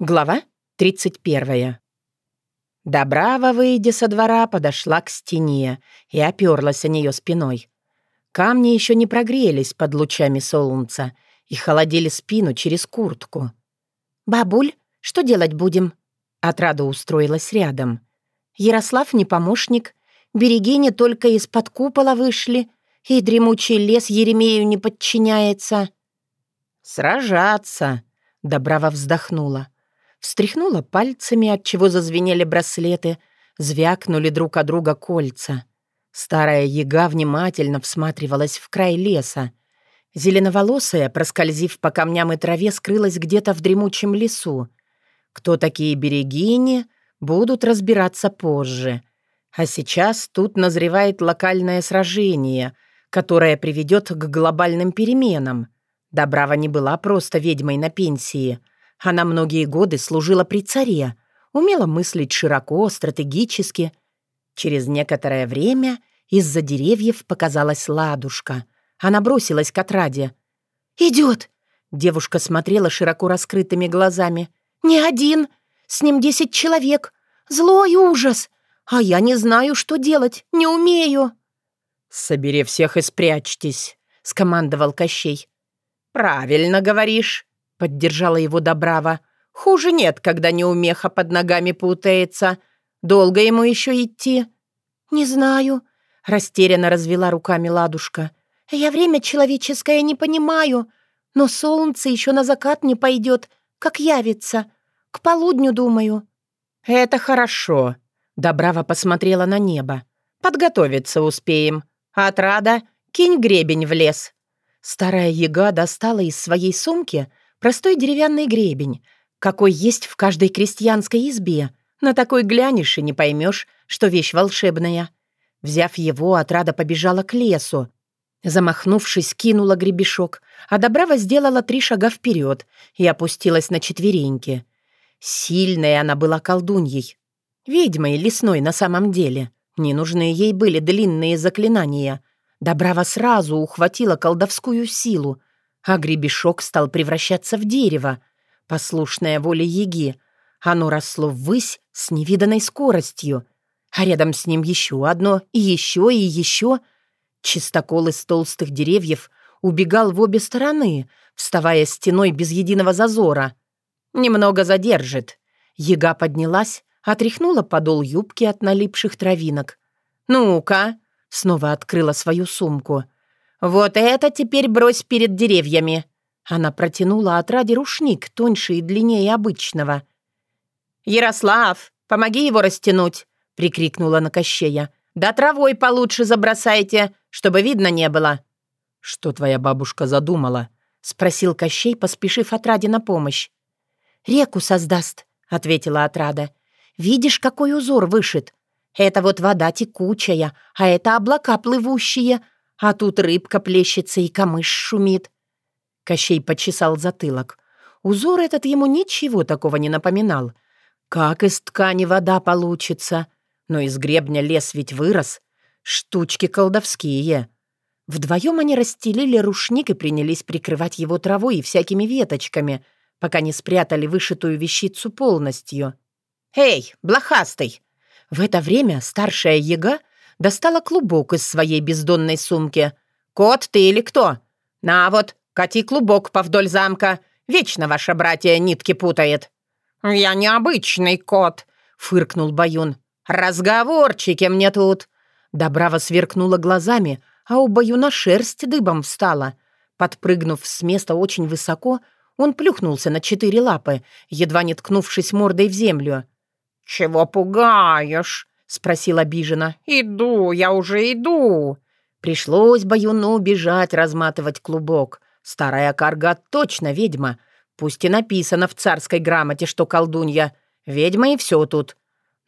Глава 31. Добрава, выйдя со двора, подошла к стене и оперлась о нее спиной. Камни еще не прогрелись под лучами солнца и холодили спину через куртку. «Бабуль, что делать будем?» Отрада устроилась рядом. «Ярослав не помощник, береги не только из-под купола вышли, и дремучий лес Еремею не подчиняется». «Сражаться!» — Добрава вздохнула встряхнула пальцами, от чего зазвенели браслеты, звякнули друг от друга кольца. Старая яга внимательно всматривалась в край леса. Зеленоволосая, проскользив по камням и траве, скрылась где-то в дремучем лесу. Кто такие берегини, будут разбираться позже. А сейчас тут назревает локальное сражение, которое приведет к глобальным переменам. Добрава не была просто ведьмой на пенсии — она многие годы служила при царе, умела мыслить широко, стратегически. Через некоторое время из-за деревьев показалась ладушка. Она бросилась к отраде. «Идет!» Девушка смотрела широко раскрытыми глазами. «Не один! С ним десять человек! Злой ужас! А я не знаю, что делать, не умею!» «Собери всех и спрячьтесь», — скомандовал Кощей. «Правильно говоришь», — поддержала его Добрава. «Хуже нет, когда неумеха под ногами путается. Долго ему еще идти?» «Не знаю», — растерянно развела руками ладушка. «Я время человеческое не понимаю, но солнце еще на закат не пойдет, как явится. К полудню, думаю». «Это хорошо», — Добрава посмотрела на небо. «Подготовиться успеем. Отрада, кинь гребень в лес». Старая яга достала из своей сумки — Простой деревянный гребень, какой есть в каждой крестьянской избе. На такой глянешь и не поймешь, что вещь волшебная. Взяв его, отрада побежала к лесу. Замахнувшись, кинула гребешок, а Добрава сделала три шага вперед и опустилась на четвереньки. Сильная она была колдуньей. Ведьмой лесной на самом деле. Не нужны ей были длинные заклинания. Добрава сразу ухватила колдовскую силу, а гребешок стал превращаться в дерево, послушное воле Еги. Оно росло ввысь с невиданной скоростью, а рядом с ним еще одно, и еще, и еще. Чистокол из толстых деревьев убегал в обе стороны, вставая стеной без единого зазора. «Немного задержит». Ега поднялась, отряхнула подол юбки от налипших травинок. «Ну-ка!» — снова открыла свою сумку — «Вот это теперь брось перед деревьями!» Она протянула отраде рушник, тоньше и длиннее обычного. «Ярослав, помоги его растянуть!» — прикрикнула на Кощея. «Да травой получше забросайте, чтобы видно не было!» «Что твоя бабушка задумала?» — спросил Кощей, поспешив отраде на помощь. «Реку создаст», — ответила отрада. «Видишь, какой узор вышит? Это вот вода текучая, а это облака плывущие, а тут рыбка плещется и камыш шумит. Кощей почесал затылок. Узор этот ему ничего такого не напоминал. Как из ткани вода получится? Но из гребня лес ведь вырос. Штучки колдовские. Вдвоем они расстелили рушник и принялись прикрывать его травой и всякими веточками, пока не спрятали вышитую вещицу полностью. «Эй, блохастый!» В это время старшая яга — достала клубок из своей бездонной сумки. «Кот ты или кто? На вот, кати клубок повдоль замка. Вечно ваша братья нитки путает». «Я необычный кот», — фыркнул Баюн. «Разговорчики мне тут». Добрава сверкнула глазами, а у Баюна шерсть дыбом встала. Подпрыгнув с места очень высоко, он плюхнулся на четыре лапы, едва не ткнувшись мордой в землю. «Чего пугаешь?» — спросил обиженно. «Иду, я уже иду!» Пришлось Баюну бежать, разматывать клубок. Старая карга точно ведьма. Пусть и написано в царской грамоте, что колдунья. Ведьма и все тут.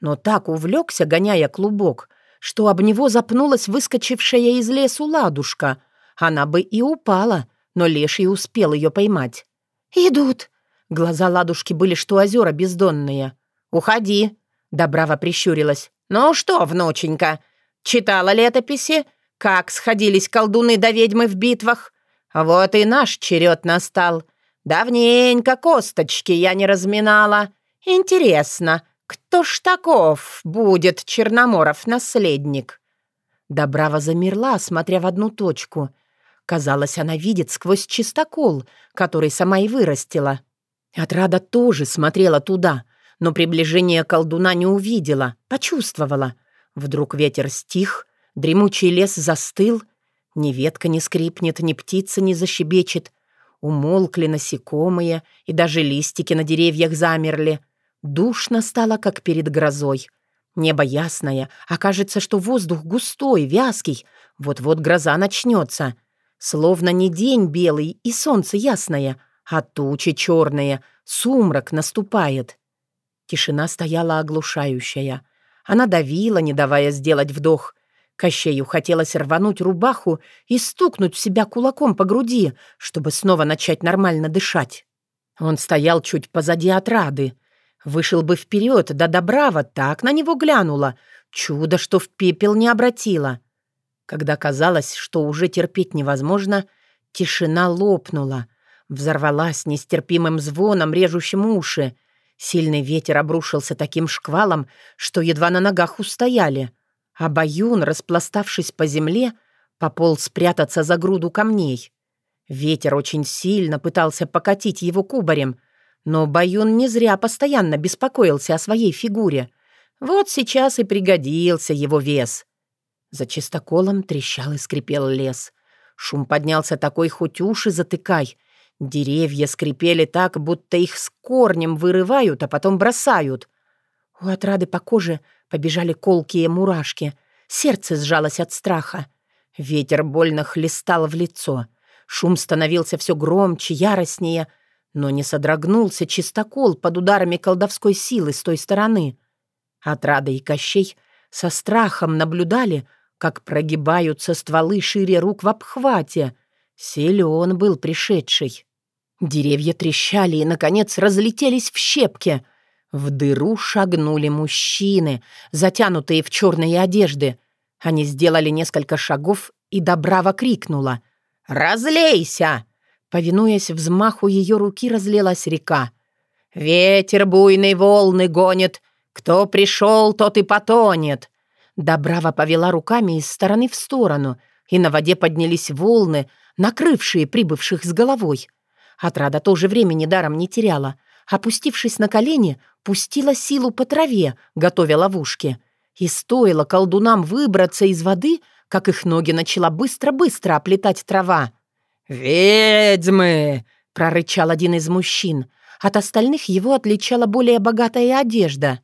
Но так увлекся, гоняя клубок, что об него запнулась выскочившая из лесу ладушка. Она бы и упала, но леший успел ее поймать. «Идут!» Глаза ладушки были, что озера бездонные. «Уходи!» Добрава прищурилась. «Ну что, внученька, читала летописи, как сходились колдуны до ведьмы в битвах? Вот и наш черед настал. Давненько косточки я не разминала. Интересно, кто ж таков будет Черноморов наследник?» Добрава замерла, смотря в одну точку. Казалось, она видит сквозь чистокол, который сама и вырастила. Отрада тоже смотрела туда, но приближение колдуна не увидела, почувствовала. Вдруг ветер стих, дремучий лес застыл, ни ветка не скрипнет, ни птица не защебечет. Умолкли насекомые, и даже листики на деревьях замерли. Душно стало, как перед грозой. Небо ясное, а кажется, что воздух густой, вязкий. Вот-вот гроза начнется. Словно не день белый и солнце ясное, а тучи черные, сумрак наступает. Тишина стояла оглушающая. Она давила, не давая сделать вдох. Кощею хотелось рвануть рубаху и стукнуть себя кулаком по груди, чтобы снова начать нормально дышать. Он стоял чуть позади отрады. Вышел бы вперед, да Добрава так на него глянула. Чудо, что в пепел не обратила. Когда казалось, что уже терпеть невозможно, тишина лопнула. Взорвалась нестерпимым звоном, режущим уши. Сильный ветер обрушился таким шквалом, что едва на ногах устояли — а Баюн, распластавшись по земле, пополз спрятаться за груду камней. Ветер очень сильно пытался покатить его кубарем, но Баюн не зря постоянно беспокоился о своей фигуре. Вот сейчас и пригодился его вес. За чистоколом трещал и скрипел лес. Шум поднялся такой, хоть уши затыкай. Деревья скрипели так, будто их с корнем вырывают, а потом бросают. У отрады по коже Побежали колкие мурашки. Сердце сжалось от страха. Ветер больно хлестал в лицо. Шум становился все громче, яростнее, но не содрогнулся чистокол под ударами колдовской силы с той стороны. Отрада и Кощей со страхом наблюдали, как прогибаются стволы шире рук в обхвате. Силен был пришедший. Деревья трещали и, наконец, разлетелись в щепки — в дыру шагнули мужчины, затянутые в черные одежды. Они сделали несколько шагов, и Добрава крикнула «Разлейся!». Повинуясь взмаху ее руки, разлилась река. «Ветер буйной волны гонит, кто пришел, тот и потонет». Добрава повела руками из стороны в сторону, и на воде поднялись волны, накрывшие прибывших с головой. Отрада тоже времени даром не теряла. Опустившись на колени, пустила силу по траве, готовя ловушки. И стоило колдунам выбраться из воды, как их ноги начала быстро-быстро оплетать трава. «Ведьмы!» — прорычал один из мужчин. От остальных его отличала более богатая одежда.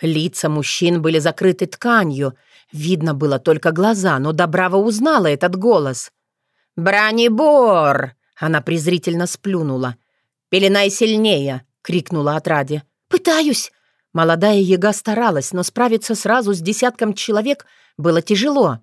Лица мужчин были закрыты тканью. Видно было только глаза, но Добрава узнала этот голос. «Бранибор!» — она презрительно сплюнула. «Пеленай сильнее!» — крикнула отраде. «Пытаюсь!» Молодая яга старалась, но справиться сразу с десятком человек было тяжело.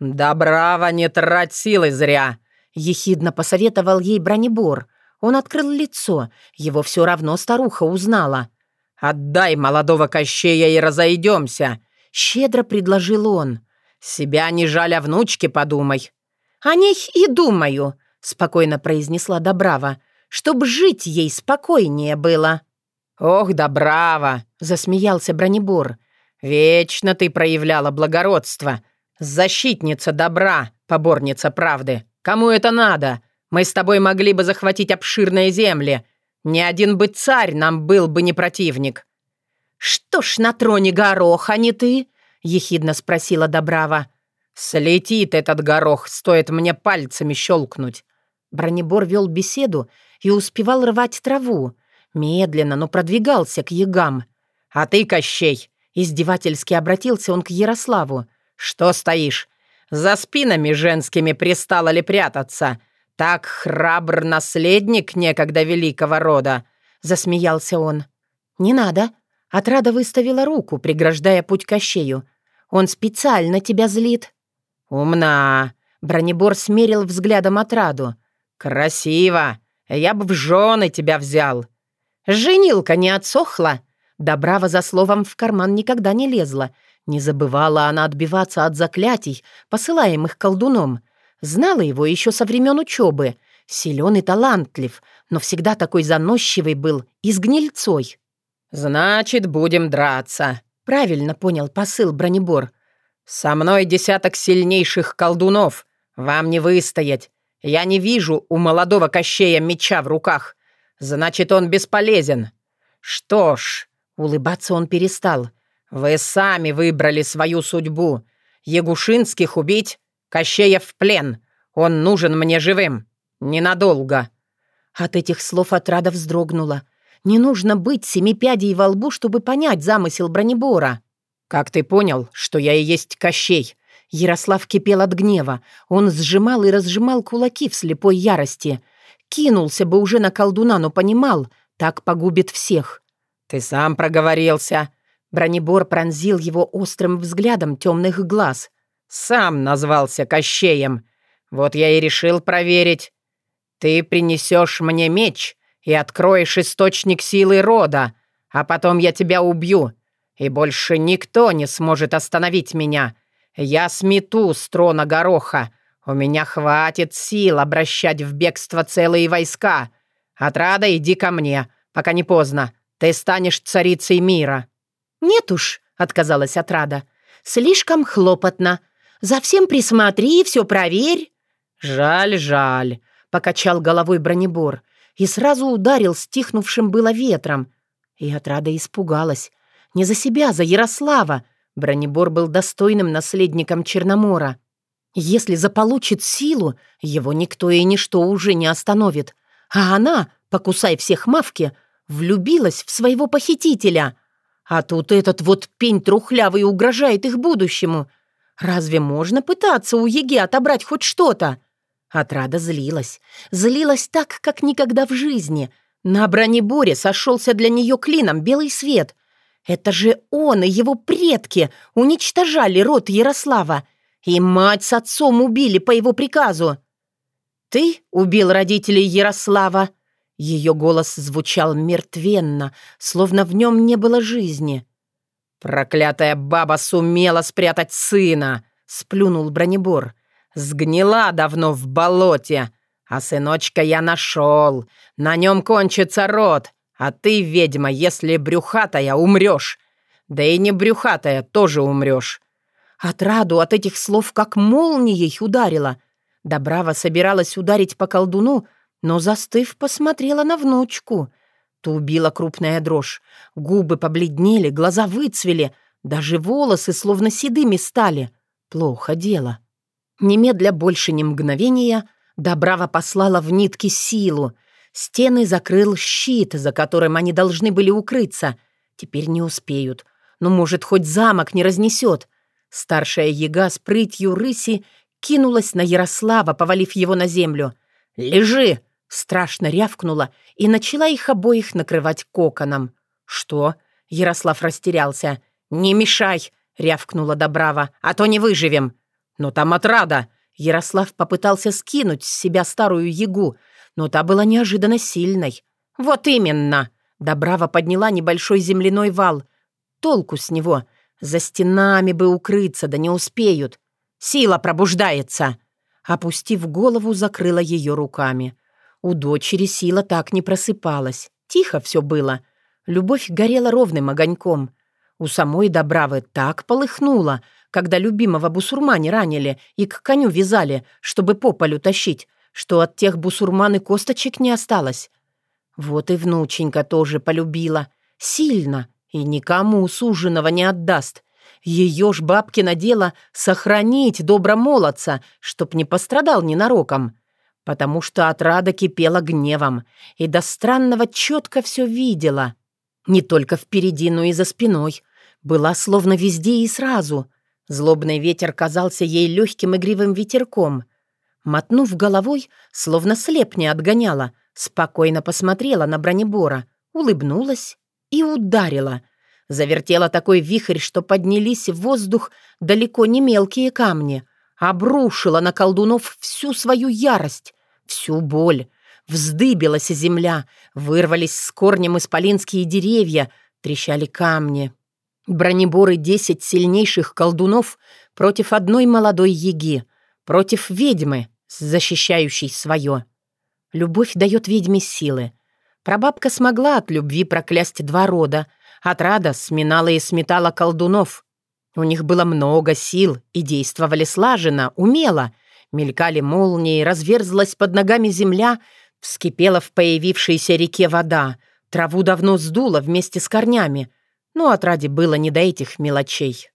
«Да браво, не трать силы зря!» — ехидно посоветовал ей бронебор. Он открыл лицо, его все равно старуха узнала. «Отдай молодого кощея и разойдемся!» — щедро предложил он. «Себя не жаль, а внучке подумай». «О ней и думаю», — спокойно произнесла Добрава, «чтоб жить ей спокойнее было». «Ох да браво!» — засмеялся бронебор. «Вечно ты проявляла благородство. Защитница добра, поборница правды. Кому это надо? Мы с тобой могли бы захватить обширные земли. Ни один бы царь нам был бы не противник». «Что ж на троне горох, а не ты?» — ехидно спросила Добрава. «Слетит этот горох, стоит мне пальцами щелкнуть». Бронебор вел беседу и успевал рвать траву. Медленно, но продвигался к ягам. «А ты, Кощей!» — издевательски обратился он к Ярославу. «Что стоишь? За спинами женскими пристало ли прятаться? Так храбр наследник некогда великого рода!» — засмеялся он. «Не надо!» — отрада выставила руку, преграждая путь Кощею. «Он специально тебя злит». «Умна!» — Бронебор смерил взглядом отраду. «Красиво! Я бы в жены тебя взял!» Женилка не отсохла. Добрава за словом в карман никогда не лезла. Не забывала она отбиваться от заклятий, посылаемых колдуном. Знала его еще со времен учебы. Силен и талантлив, но всегда такой заносчивый был и с гнильцой. «Значит, будем драться», — правильно понял посыл бронебор. «Со мной десяток сильнейших колдунов. Вам не выстоять. Я не вижу у молодого Кощея меча в руках. Значит, он бесполезен. Что ж, улыбаться он перестал. Вы сами выбрали свою судьбу. Ягушинских убить, Кощея в плен. Он нужен мне живым. Ненадолго». От этих слов отрада вздрогнула. Не нужно быть семипядей во лбу, чтобы понять замысел бронебора. «Как ты понял, что я и есть Кощей?» Ярослав кипел от гнева. Он сжимал и разжимал кулаки в слепой ярости. Кинулся бы уже на колдуна, но понимал, так погубит всех. «Ты сам проговорился». Бронебор пронзил его острым взглядом темных глаз. «Сам назвался Кощеем. Вот я и решил проверить. Ты принесешь мне меч и откроешь источник силы рода, а потом я тебя убью, и больше никто не сможет остановить меня. Я смету с трона гороха. У меня хватит сил обращать в бегство целые войска. Отрада, иди ко мне, пока не поздно. Ты станешь царицей мира». «Нет уж», — отказалась Отрада. «Слишком хлопотно. За всем присмотри и все проверь». «Жаль, жаль», — покачал головой бронебор и сразу ударил стихнувшим было ветром. И Отрада испугалась. Не за себя, за Ярослава. Бронебор был достойным наследником Черномора. Если заполучит силу, его никто и ничто уже не остановит. А она, покусай всех мавки, влюбилась в своего похитителя. А тут этот вот пень трухлявый угрожает их будущему. Разве можно пытаться у Еги отобрать хоть что-то? Отрада злилась. Злилась так, как никогда в жизни. На бронеборе сошелся для нее клином белый свет. Это же он и его предки уничтожали род Ярослава, и мать с отцом убили по его приказу. «Ты убил родителей Ярослава?» Ее голос звучал мертвенно, словно в нем не было жизни. «Проклятая баба сумела спрятать сына!» — сплюнул бронебор. «Сгнила давно в болоте, а сыночка я нашел. На нем кончится род, а ты, ведьма, если брюхатая, умрешь. Да и не брюхатая, тоже умрешь. Отраду от этих слов как молнией ударила. Добрава собиралась ударить по колдуну, но, застыв, посмотрела на внучку. То убила крупная дрожь. Губы побледнели, глаза выцвели, даже волосы словно седыми стали. Плохо дело. Немедля больше ни мгновения Добрава послала в нитки силу, Стены закрыл щит, за которым они должны были укрыться. Теперь не успеют. Но, может, хоть замок не разнесет. Старшая яга с прытью рыси кинулась на Ярослава, повалив его на землю. «Лежи!» — страшно рявкнула и начала их обоих накрывать коконом. «Что?» — Ярослав растерялся. «Не мешай!» — рявкнула Добрава. «А то не выживем!» «Но там отрада!» Ярослав попытался скинуть с себя старую ягу, но та была неожиданно сильной. «Вот именно!» Добрава подняла небольшой земляной вал. Толку с него. За стенами бы укрыться, да не успеют. Сила пробуждается. Опустив голову, закрыла ее руками. У дочери сила так не просыпалась. Тихо все было. Любовь горела ровным огоньком. У самой Добравы так полыхнуло, когда любимого бусурмане ранили и к коню вязали, чтобы по полю тащить, что от тех бусурман и косточек не осталось. Вот и внученька тоже полюбила. Сильно. И никому суженого не отдаст. Ее ж бабкино дело сохранить добромолодца, чтоб не пострадал ненароком. Потому что отрада кипела гневом и до странного четко все видела. Не только впереди, но и за спиной. Была словно везде и сразу. Злобный ветер казался ей легким игривым ветерком — Мотнув головой, словно слеп не отгоняла, спокойно посмотрела на бронебора, улыбнулась и ударила. Завертела такой вихрь, что поднялись в воздух далеко не мелкие камни. Обрушила на колдунов всю свою ярость, всю боль. Вздыбилась земля, вырвались с корнем исполинские деревья, трещали камни. Бронеборы десять сильнейших колдунов против одной молодой еги, против ведьмы, защищающей свое. Любовь дает ведьме силы. Прабабка смогла от любви проклясть два рода. Отрада сминала и сметала колдунов. У них было много сил и действовали слаженно, умело. Мелькали молнии, разверзлась под ногами земля, вскипела в появившейся реке вода. Траву давно сдуло вместе с корнями. Но отраде было не до этих мелочей.